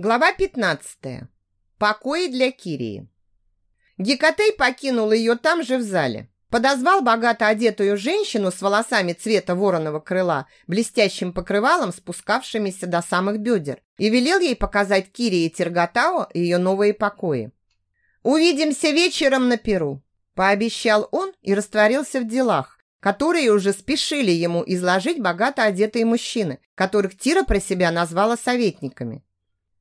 Глава 15. Покои для Кирии. Гекатей покинул ее там же в зале. Подозвал богато одетую женщину с волосами цвета вороного крыла, блестящим покрывалом, спускавшимися до самых бедер, и велел ей показать Кирии Терготао ее новые покои. «Увидимся вечером на Перу», – пообещал он и растворился в делах, которые уже спешили ему изложить богато одетые мужчины, которых Тира про себя назвала советниками.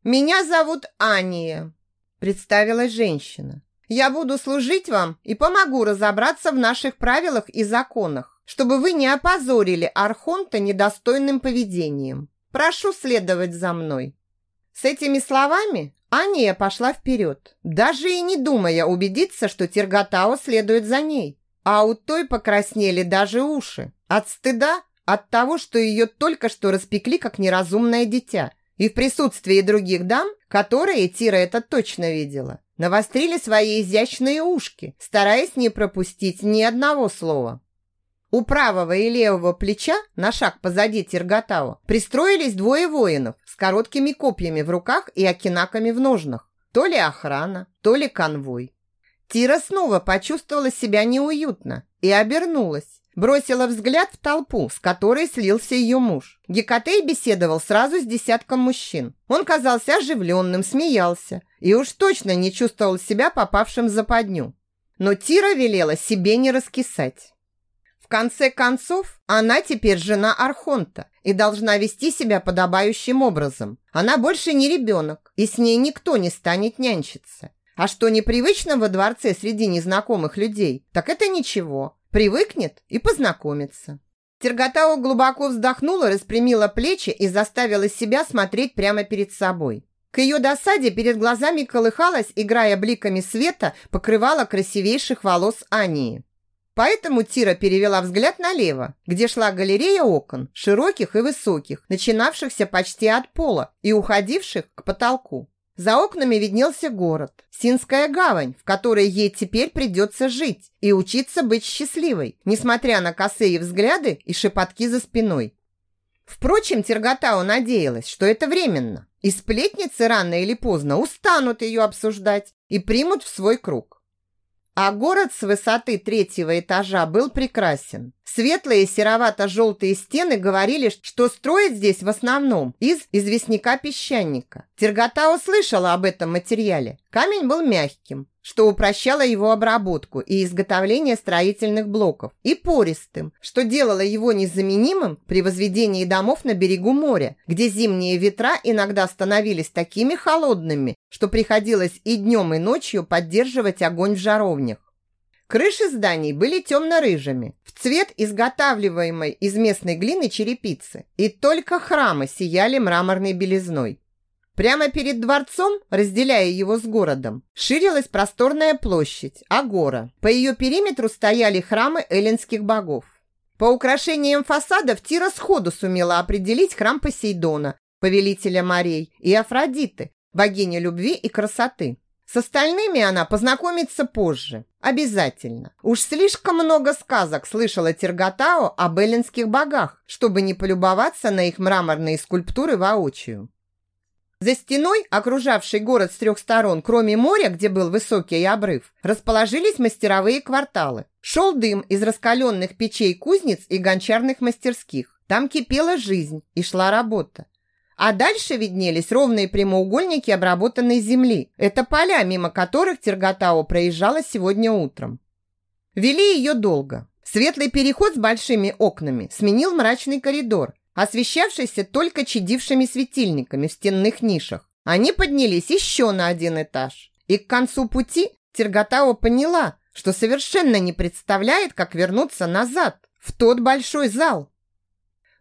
«Меня зовут Ания», – представилась женщина. «Я буду служить вам и помогу разобраться в наших правилах и законах, чтобы вы не опозорили Архонта недостойным поведением. Прошу следовать за мной». С этими словами Ания пошла вперед, даже и не думая убедиться, что Терготао следует за ней. А у той покраснели даже уши. От стыда, от того, что ее только что распекли как неразумное дитя и в присутствии других дам, которые Тира это точно видела, навострили свои изящные ушки, стараясь не пропустить ни одного слова. У правого и левого плеча, на шаг позади Тиргатао, пристроились двое воинов с короткими копьями в руках и окинаками в ножнах. То ли охрана, то ли конвой. Тира снова почувствовала себя неуютно и обернулась. Бросила взгляд в толпу, с которой слился ее муж. Гекатей беседовал сразу с десятком мужчин. Он казался оживленным, смеялся и уж точно не чувствовал себя попавшим в западню. Но Тира велела себе не раскисать. В конце концов, она теперь жена Архонта и должна вести себя подобающим образом. Она больше не ребенок, и с ней никто не станет нянчиться. А что непривычно во дворце среди незнакомых людей, так это ничего. Привыкнет и познакомится. Терготао глубоко вздохнула, распрямила плечи и заставила себя смотреть прямо перед собой. К ее досаде перед глазами колыхалась, играя бликами света, покрывала красивейших волос Ании. Поэтому Тира перевела взгляд налево, где шла галерея окон, широких и высоких, начинавшихся почти от пола и уходивших к потолку. За окнами виднелся город, Синская гавань, в которой ей теперь придется жить и учиться быть счастливой, несмотря на косые взгляды и шепотки за спиной. Впрочем, Терготау надеялась, что это временно, и сплетницы рано или поздно устанут ее обсуждать и примут в свой круг. А город с высоты третьего этажа был прекрасен. Светлые серовато-желтые стены говорили, что строят здесь в основном из известняка-песчаника. Тергота услышала об этом материале. Камень был мягким, что упрощало его обработку и изготовление строительных блоков, и пористым, что делало его незаменимым при возведении домов на берегу моря, где зимние ветра иногда становились такими холодными, что приходилось и днем, и ночью поддерживать огонь в жаровнях. Крыши зданий были темно-рыжими, в цвет изготавливаемой из местной глины черепицы, и только храмы сияли мраморной белизной. Прямо перед дворцом, разделяя его с городом, ширилась просторная площадь, Агора. По ее периметру стояли храмы эллинских богов. По украшениям фасадов Тира сходу сумела определить храм Посейдона, повелителя морей, и Афродиты, богини любви и красоты. С остальными она познакомится позже. Обязательно. Уж слишком много сказок слышала Терготао об эллинских богах, чтобы не полюбоваться на их мраморные скульптуры воочию. За стеной, окружавшей город с трех сторон, кроме моря, где был высокий обрыв, расположились мастеровые кварталы. Шел дым из раскаленных печей кузнец и гончарных мастерских. Там кипела жизнь и шла работа. А дальше виднелись ровные прямоугольники обработанной земли. Это поля, мимо которых Терготао проезжала сегодня утром. Вели ее долго. Светлый переход с большими окнами сменил мрачный коридор, освещавшийся только чадившими светильниками в стенных нишах. Они поднялись еще на один этаж. И к концу пути Терготао поняла, что совершенно не представляет, как вернуться назад, в тот большой зал,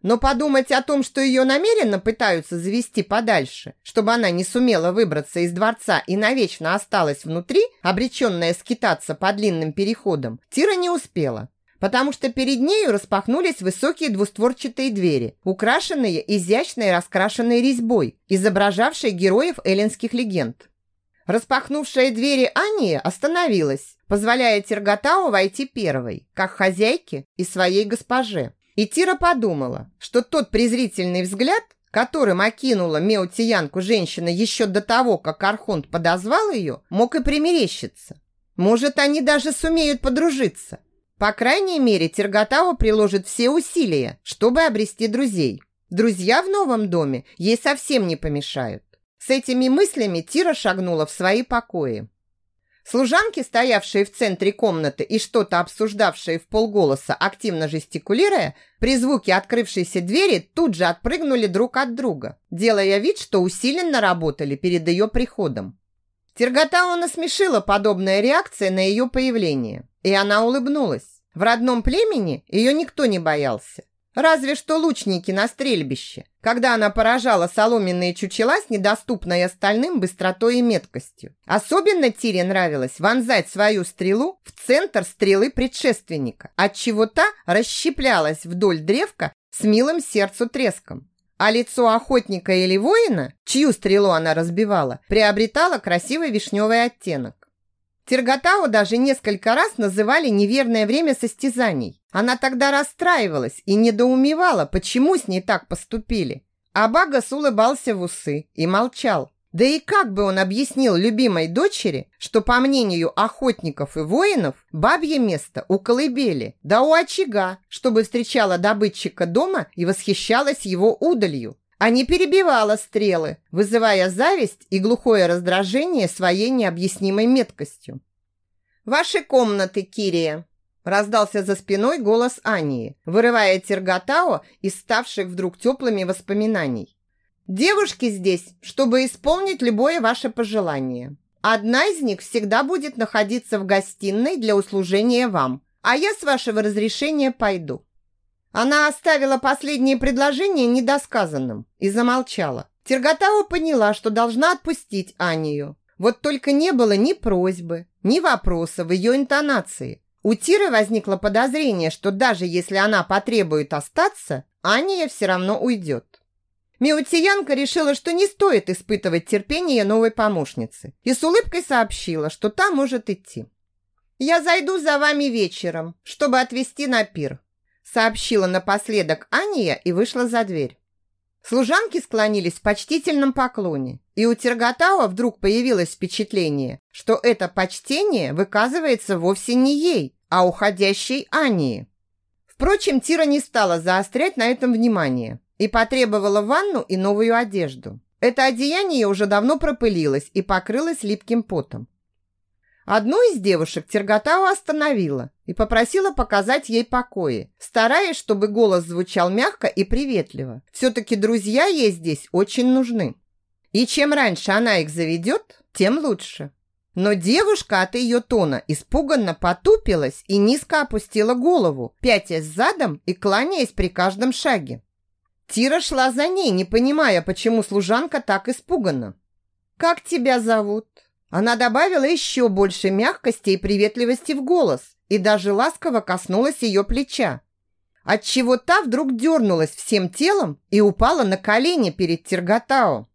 но подумать о том, что ее намеренно пытаются завести подальше, чтобы она не сумела выбраться из дворца и навечно осталась внутри, обреченная скитаться по длинным переходам, Тира не успела потому что перед нею распахнулись высокие двустворчатые двери, украшенные изящной раскрашенной резьбой, изображавшей героев эллинских легенд. Распахнувшая двери Ания остановилась, позволяя Терготау войти первой, как хозяйке и своей госпоже. И Тира подумала, что тот презрительный взгляд, которым окинула Меутиянку женщина еще до того, как Архонт подозвал ее, мог и примерещиться. Может, они даже сумеют подружиться. По крайней мере, Терготава приложит все усилия, чтобы обрести друзей. Друзья в новом доме ей совсем не помешают. С этими мыслями Тира шагнула в свои покои. Служанки, стоявшие в центре комнаты и что-то обсуждавшие в полголоса, активно жестикулируя, при звуке открывшейся двери тут же отпрыгнули друг от друга, делая вид, что усиленно работали перед ее приходом. Терготау насмешила подобная реакция на ее появление, и она улыбнулась. В родном племени ее никто не боялся. Разве что лучники на стрельбище, когда она поражала соломенные чучела с недоступной остальным быстротой и меткостью. Особенно Тире нравилось вонзать свою стрелу в центр стрелы предшественника, отчего та расщеплялась вдоль древка с милым сердцу треском. А лицо охотника или воина, чью стрелу она разбивала, приобретало красивый вишневый оттенок. Терготау даже несколько раз называли неверное время состязаний. Она тогда расстраивалась и недоумевала, почему с ней так поступили. А Багас улыбался в усы и молчал. Да и как бы он объяснил любимой дочери, что, по мнению охотников и воинов, бабье место у колыбели, да у очага, чтобы встречала добытчика дома и восхищалась его удалью, а не перебивала стрелы, вызывая зависть и глухое раздражение своей необъяснимой меткостью. «Ваши комнаты, Кирия!» раздался за спиной голос Ании, вырывая Терготао из ставших вдруг теплыми воспоминаний. «Девушки здесь, чтобы исполнить любое ваше пожелание. Одна из них всегда будет находиться в гостиной для услужения вам, а я с вашего разрешения пойду. Она оставила последнее предложение недосказанным и замолчала. Терготава поняла, что должна отпустить Анию. Вот только не было ни просьбы, ни вопроса в ее интонации. У Тиры возникло подозрение, что даже если она потребует остаться, Ания все равно уйдет. Меутиянка решила, что не стоит испытывать терпение новой помощницы и с улыбкой сообщила, что та может идти. «Я зайду за вами вечером, чтобы отвезти на пир сообщила напоследок Ания и вышла за дверь. Служанки склонились в почтительном поклоне, и у Терготауа вдруг появилось впечатление, что это почтение выказывается вовсе не ей, а уходящей Ании. Впрочем, Тира не стала заострять на этом внимание и потребовала ванну и новую одежду. Это одеяние уже давно пропылилось и покрылось липким потом. Одну из девушек Терготау остановила и попросила показать ей покои, стараясь, чтобы голос звучал мягко и приветливо. Все-таки друзья ей здесь очень нужны. И чем раньше она их заведет, тем лучше. Но девушка от ее тона испуганно потупилась и низко опустила голову, пятясь задом и кланяясь при каждом шаге. Тира шла за ней, не понимая, почему служанка так испугана. «Как тебя зовут?» Она добавила еще больше мягкости и приветливости в голос и даже ласково коснулась ее плеча. Отчего та вдруг дернулась всем телом и упала на колени перед Терготао.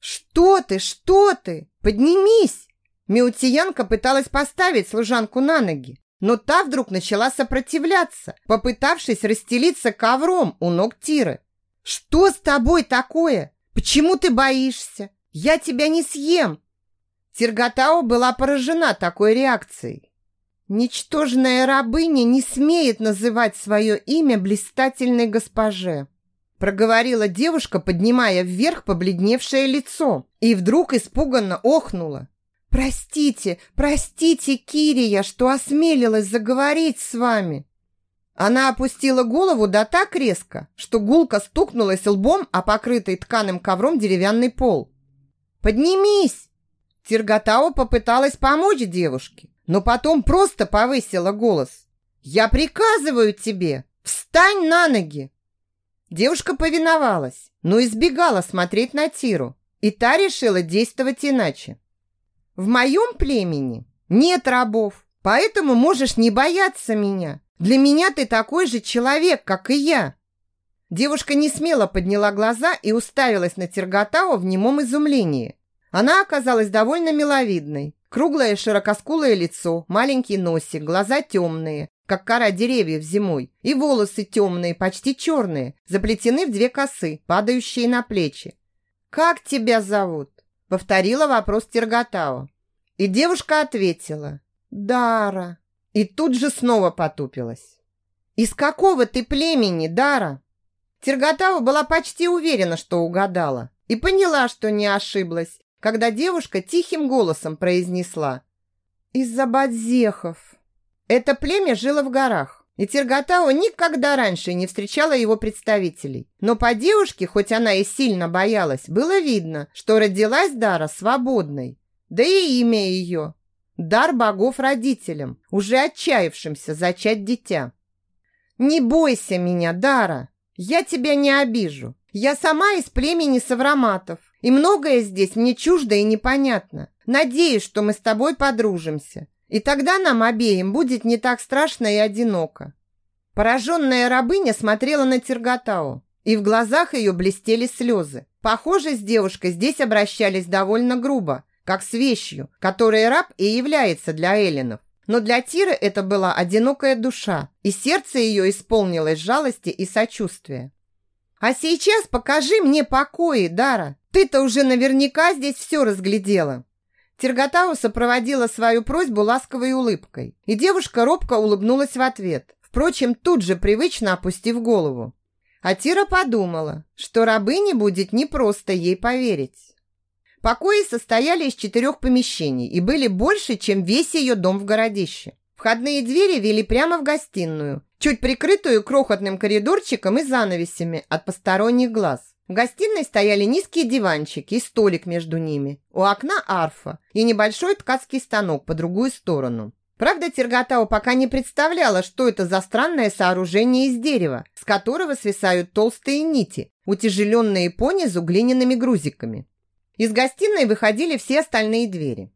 «Что ты? Что ты? Поднимись!» Меутиянка пыталась поставить служанку на ноги, но та вдруг начала сопротивляться, попытавшись расстелиться ковром у ног Тиры. «Что с тобой такое? Почему ты боишься? Я тебя не съем!» Тиргатао была поражена такой реакцией. Ничтожная рабыня не смеет называть свое имя блистательной госпоже. Проговорила девушка, поднимая вверх побледневшее лицо, и вдруг испуганно охнула. «Простите, простите, Кирия, что осмелилась заговорить с вами!» Она опустила голову да так резко, что гулко стукнулась лбом о покрытый тканым ковром деревянный пол. «Поднимись!» Тиргатао попыталась помочь девушке, но потом просто повысила голос. «Я приказываю тебе, встань на ноги!» Девушка повиновалась, но избегала смотреть на Тиру, и та решила действовать иначе. «В моем племени нет рабов, поэтому можешь не бояться меня. Для меня ты такой же человек, как и я». Девушка не смело подняла глаза и уставилась на Терготао в немом изумлении. Она оказалась довольно миловидной. Круглое широкоскулое лицо, маленький носик, глаза темные, как кора деревьев зимой, и волосы темные, почти черные, заплетены в две косы, падающие на плечи. «Как тебя зовут?» – повторила вопрос Терготао. И девушка ответила «Дара». И тут же снова потупилась. «Из какого ты племени, Дара?» Терготава была почти уверена, что угадала, и поняла, что не ошиблась, когда девушка тихим голосом произнесла «Из-за бадзехов». Это племя жило в горах, и Терготао никогда раньше не встречала его представителей. Но по девушке, хоть она и сильно боялась, было видно, что родилась Дара свободной. Да и имя ее – дар богов родителям, уже отчаявшимся зачать дитя. «Не бойся меня, Дара, я тебя не обижу. Я сама из племени Савраматов, и многое здесь мне чуждо и непонятно. Надеюсь, что мы с тобой подружимся. И тогда нам обеим будет не так страшно и одиноко. Пораженная рабыня смотрела на Терготау, и в глазах ее блестели слезы. Похоже, с девушкой здесь обращались довольно грубо, как с вещью, которой раб и является для эллинов. Но для Тиры это была одинокая душа, и сердце ее исполнилось жалости и сочувствия. А сейчас покажи мне покои, Дара. Ты-то уже наверняка здесь все разглядела. Терготау сопроводила свою просьбу ласковой улыбкой, и девушка робко улыбнулась в ответ, впрочем, тут же привычно опустив голову. А Тира подумала, что рабыне будет непросто ей поверить. Покои состояли из четырех помещений и были больше, чем весь ее дом в городище. Входные двери вели прямо в гостиную, чуть прикрытую крохотным коридорчиком и занавесями от посторонних глаз. В гостиной стояли низкие диванчики и столик между ними. У окна арфа и небольшой ткацкий станок по другую сторону. Правда, Терготау пока не представляла, что это за странное сооружение из дерева, с которого свисают толстые нити, утяжеленные понизу глиняными грузиками. Из гостиной выходили все остальные двери.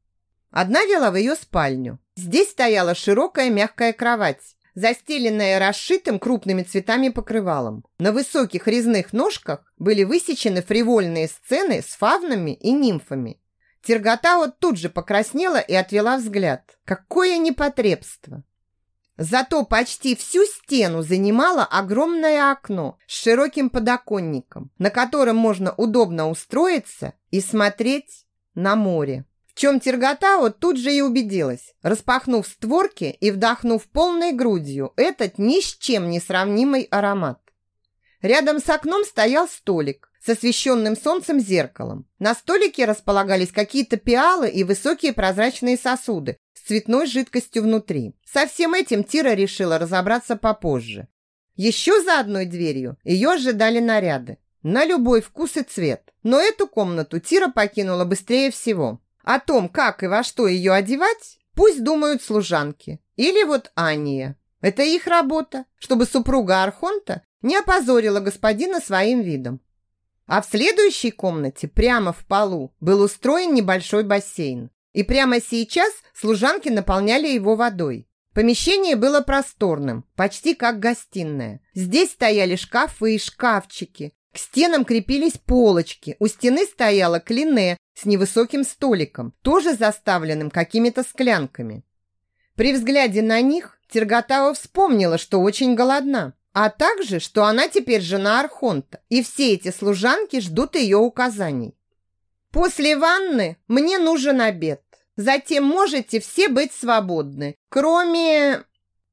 Одна вела в ее спальню. Здесь стояла широкая мягкая кровать, застеленная расшитым крупными цветами покрывалом. На высоких резных ножках были высечены фривольные сцены с фавнами и нимфами. Терготао тут же покраснела и отвела взгляд. Какое непотребство! Зато почти всю стену занимало огромное окно с широким подоконником, на котором можно удобно устроиться и смотреть на море. В чем Терготао тут же и убедилась, распахнув створки и вдохнув полной грудью этот ни с чем не сравнимый аромат. Рядом с окном стоял столик с освещенным солнцем зеркалом. На столике располагались какие-то пиалы и высокие прозрачные сосуды с цветной жидкостью внутри. Со всем этим Тира решила разобраться попозже. Еще за одной дверью ее ожидали наряды. На любой вкус и цвет. Но эту комнату Тира покинула быстрее всего. О том, как и во что ее одевать, пусть думают служанки. Или вот Ания. Это их работа, чтобы супруга Архонта не опозорила господина своим видом. А в следующей комнате, прямо в полу, был устроен небольшой бассейн. И прямо сейчас служанки наполняли его водой. Помещение было просторным, почти как гостиная. Здесь стояли шкафы и шкафчики, к стенам крепились полочки, у стены стояла клине с невысоким столиком, тоже заставленным какими-то склянками. При взгляде на них Терготава вспомнила, что очень голодна, а также, что она теперь жена Архонта, и все эти служанки ждут ее указаний. «После ванны мне нужен обед. Затем можете все быть свободны, кроме...»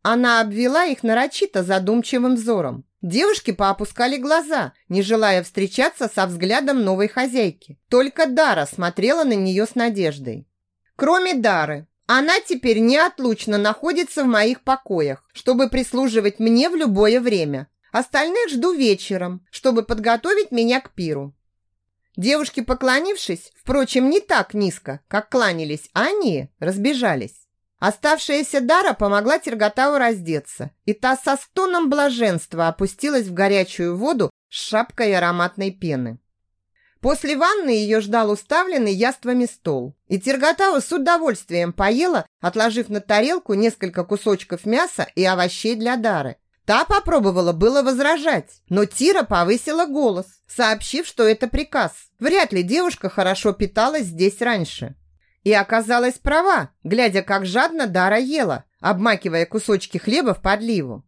Она обвела их нарочито задумчивым взором. Девушки поопускали глаза, не желая встречаться со взглядом новой хозяйки. Только Дара смотрела на нее с надеждой. Кроме Дары, она теперь неотлучно находится в моих покоях, чтобы прислуживать мне в любое время. Остальных жду вечером, чтобы подготовить меня к пиру. Девушки, поклонившись, впрочем, не так низко, как кланялись они, разбежались. Оставшаяся Дара помогла Терготау раздеться, и та со стоном блаженства опустилась в горячую воду с шапкой ароматной пены. После ванны ее ждал уставленный яствами стол, и Терготау с удовольствием поела, отложив на тарелку несколько кусочков мяса и овощей для Дары. Та попробовала было возражать, но Тира повысила голос, сообщив, что это приказ. Вряд ли девушка хорошо питалась здесь раньше. И оказалась права, глядя, как жадно Дара ела, обмакивая кусочки хлеба в подливу.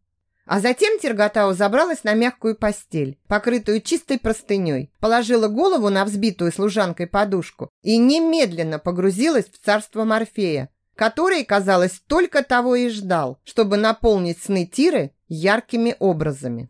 А затем Терготау забралась на мягкую постель, покрытую чистой простыней, положила голову на взбитую служанкой подушку и немедленно погрузилась в царство Морфея, который, казалось, только того и ждал, чтобы наполнить сны Тиры яркими образами.